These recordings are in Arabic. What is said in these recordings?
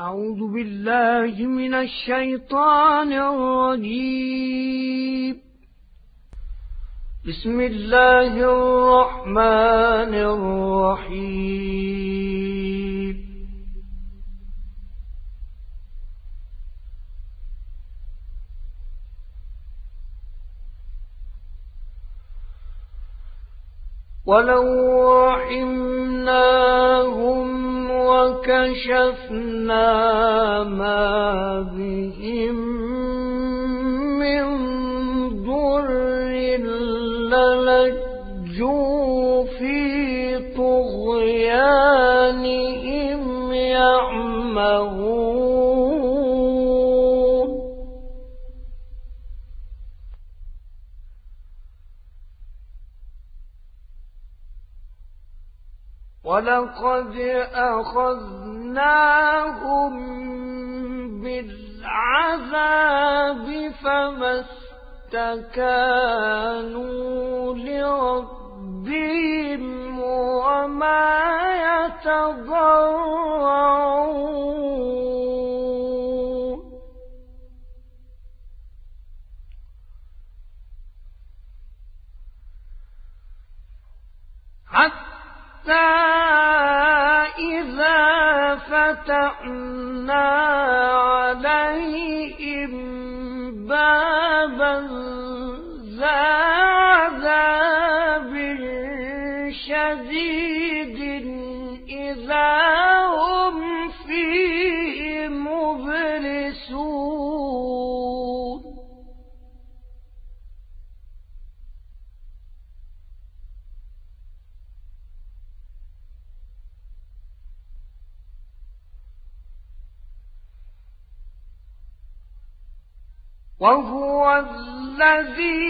أعوذ بالله من الشيطان الرجيم. بسم الله الرحمن الرحيم. ولو رحمناهم وكشفنا ما بهم من ضر للجوا في طغيانهم يعمهون. ولقد أخذناهم بالعذاب فما استكانوا لربهم وما يتضرعون. حتى إذا فتحنا عليهم بابا ذا عذاب شديد إذا وهو الذي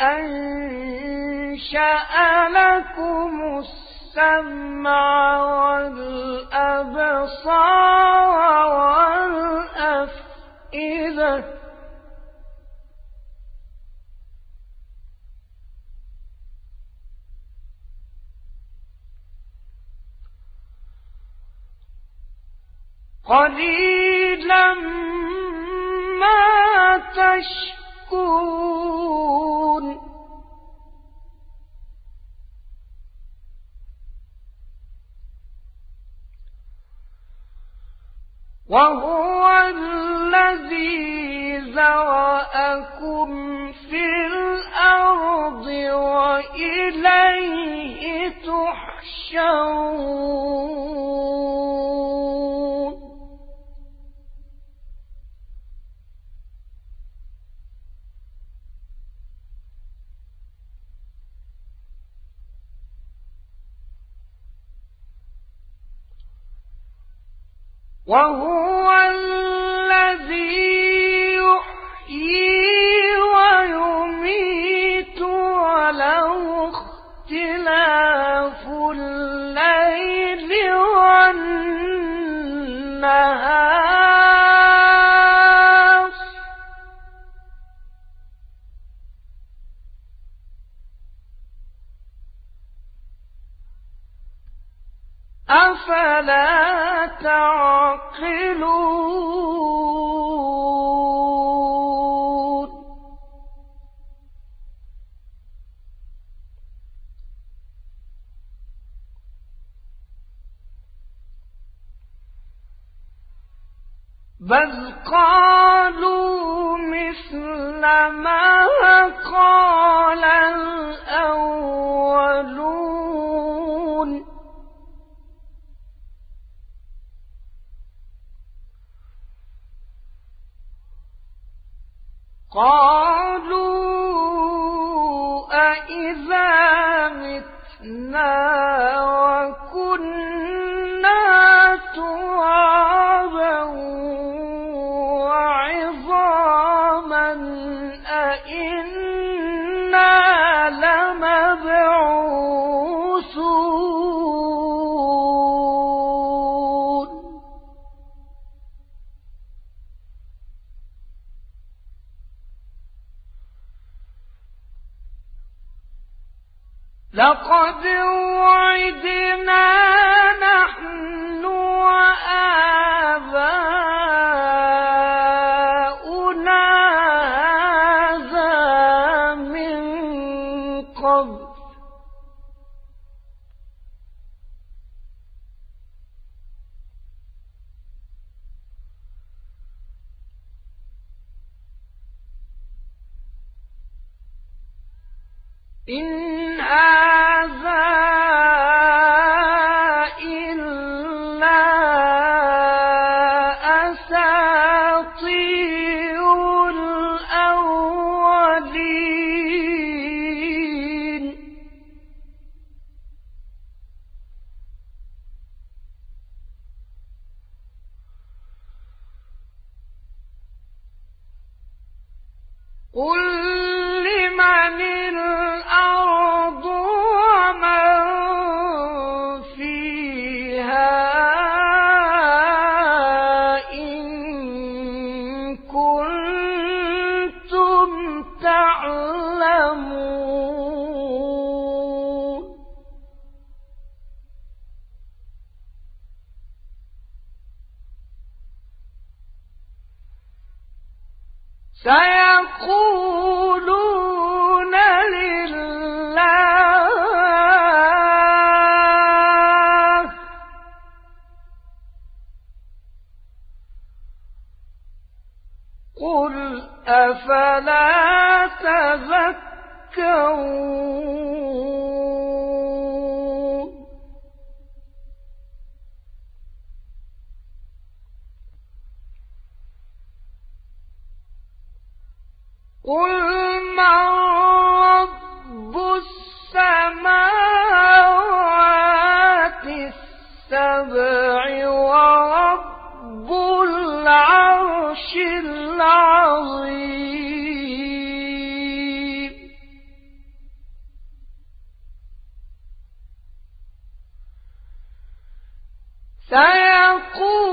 أنشأ لكم السمع والأبصار والأفئدة قليلا ما تشكون. وهو الذي ذرأكم وهو أفلا تعقلون لقد سيقولون سيقولون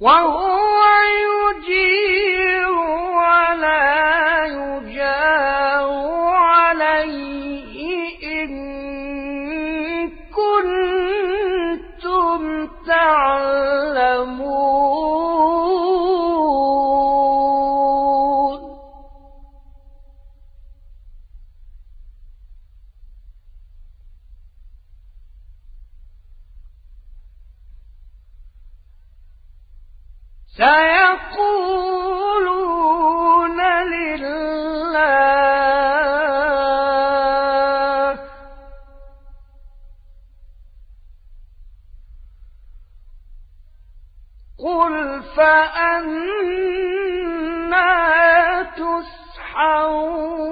وهو يجير فأنا تسحرون.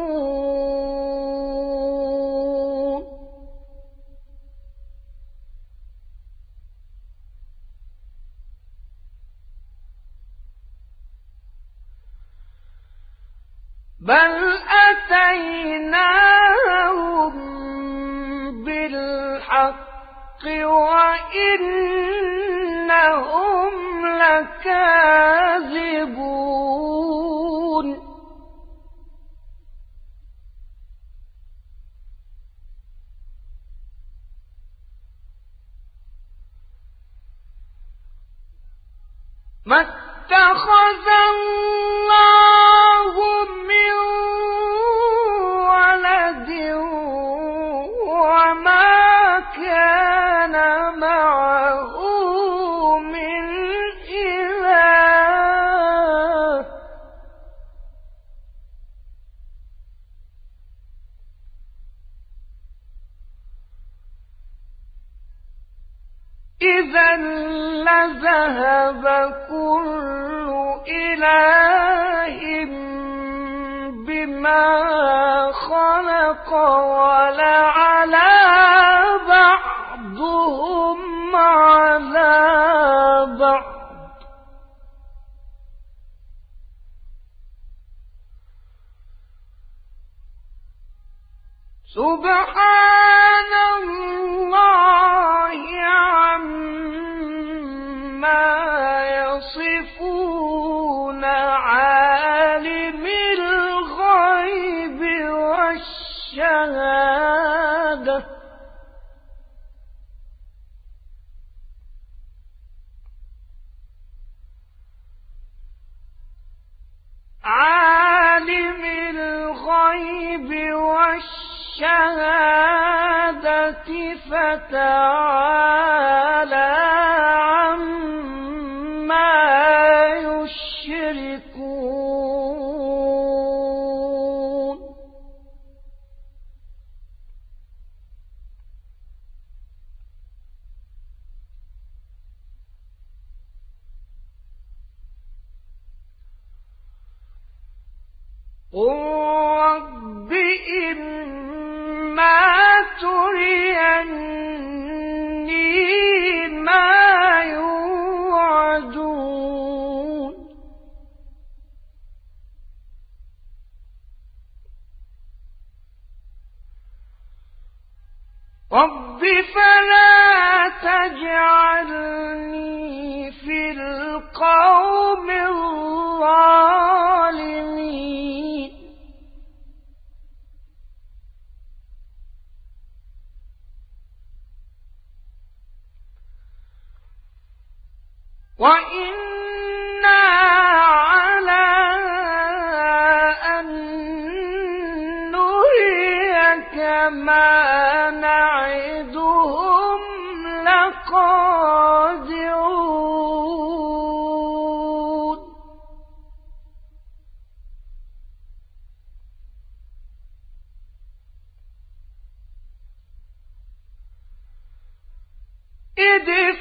حتى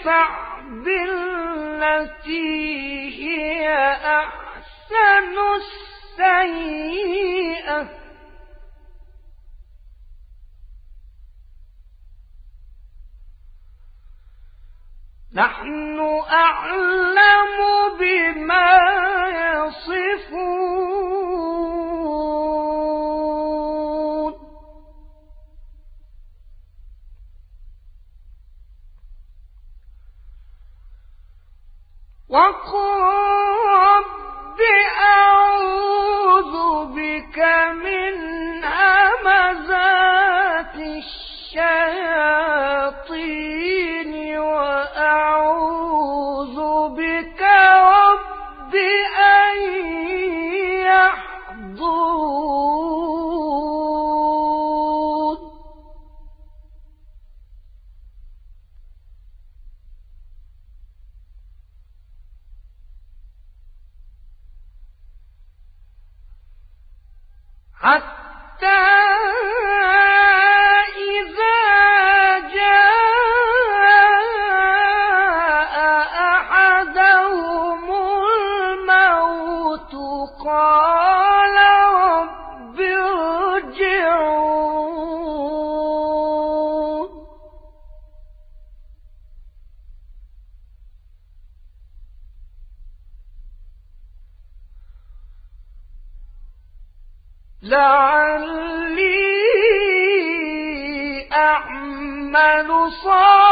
فاع التي هي أحسن السيئة. نحن أعلم بما يصفون. وقل رب أعوذ بك من همزات الشياطين وأن لعلي أعمل صالحا.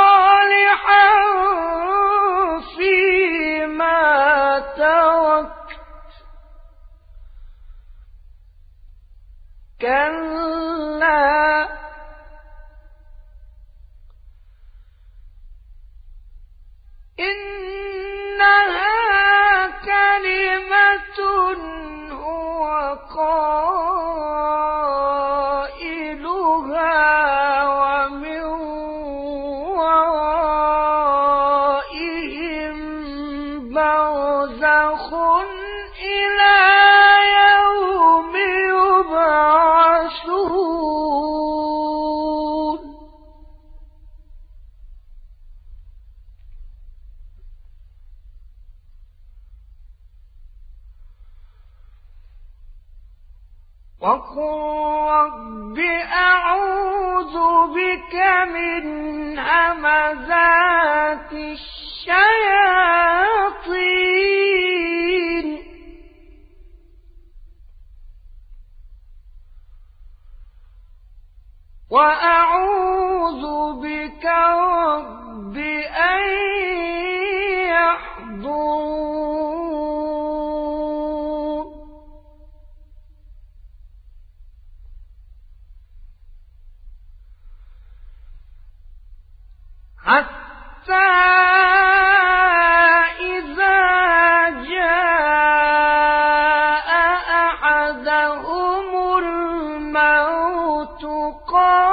وقل رب أعوذ بك من همزات الشياطين. وأعوذ بك رب أن تقال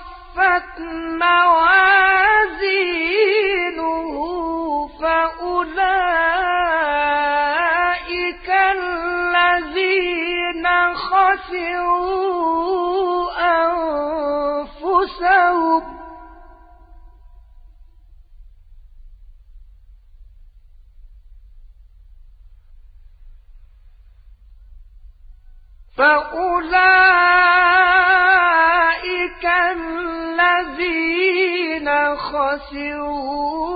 فأولئك الذين خسروا أنفسهم. فأولئك خسروا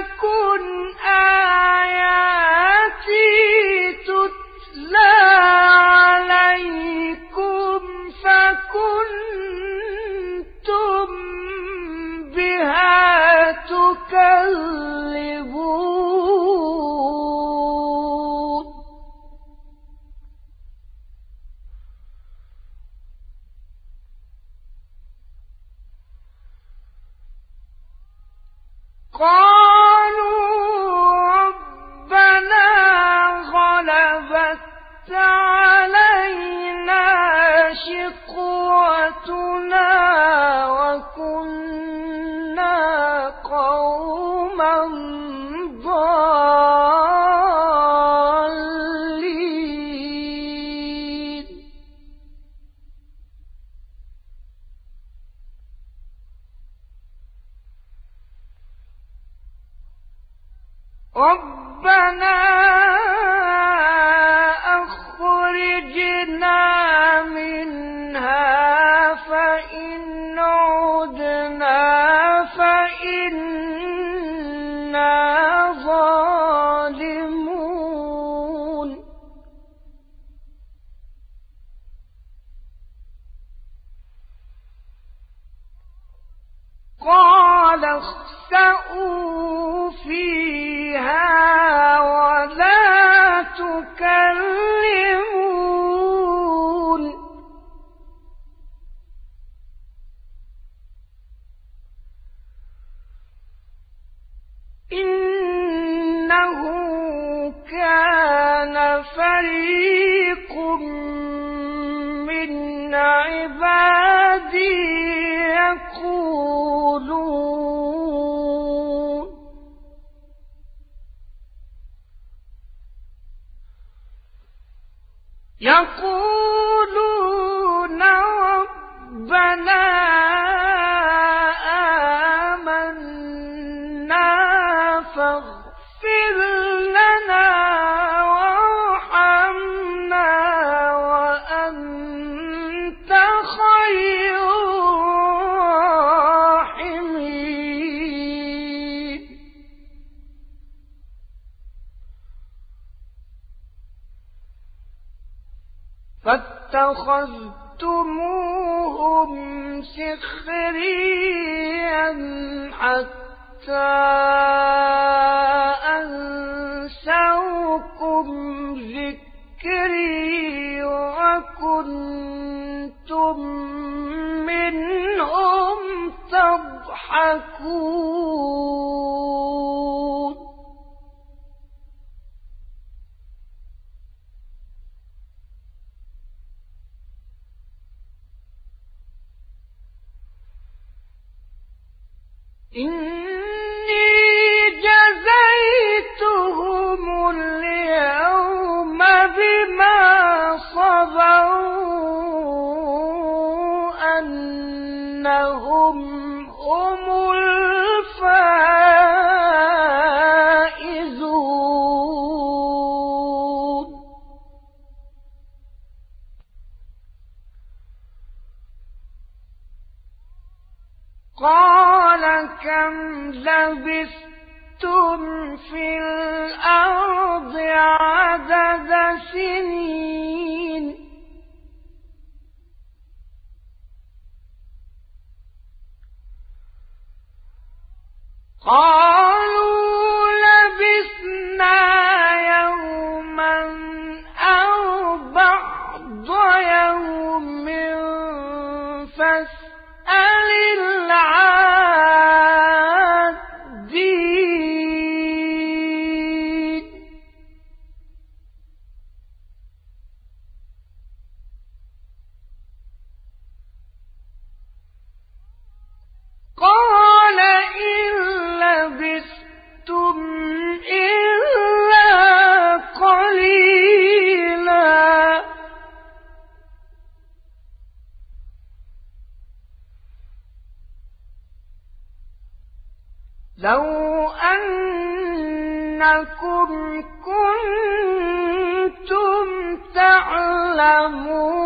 تكن فريق اتخذتموهم سخريا حتى أنسوكم ذكري وكنتم منهم تضحكون. إن كم لبثتم في الأرض إنكم كنتم تعلمون.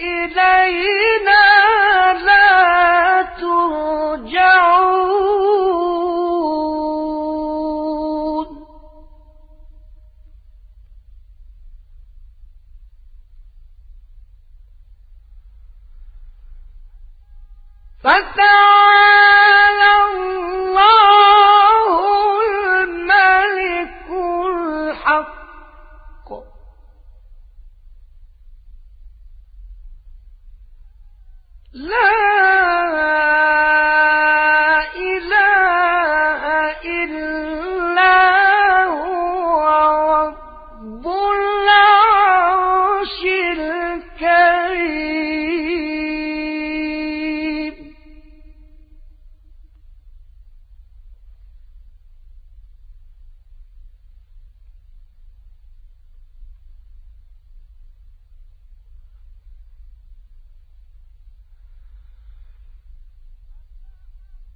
إلينا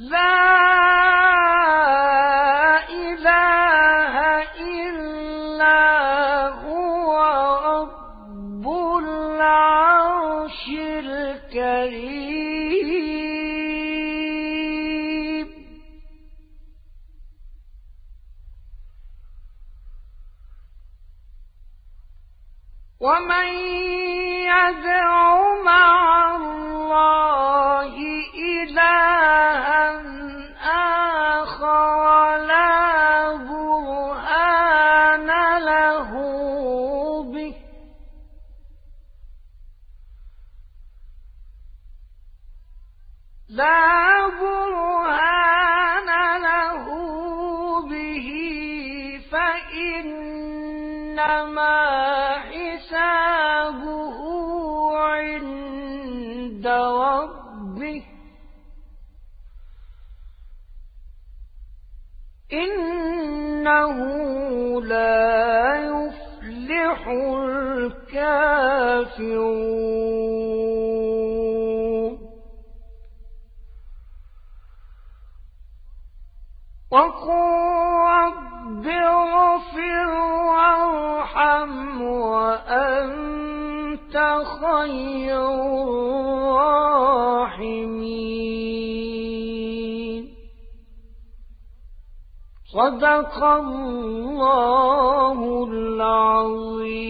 لا فإنما إنه لا يفلح الكافرون. وقل رب اغفر وارحم وأنت خير الراحمين. صدق الله العظيم.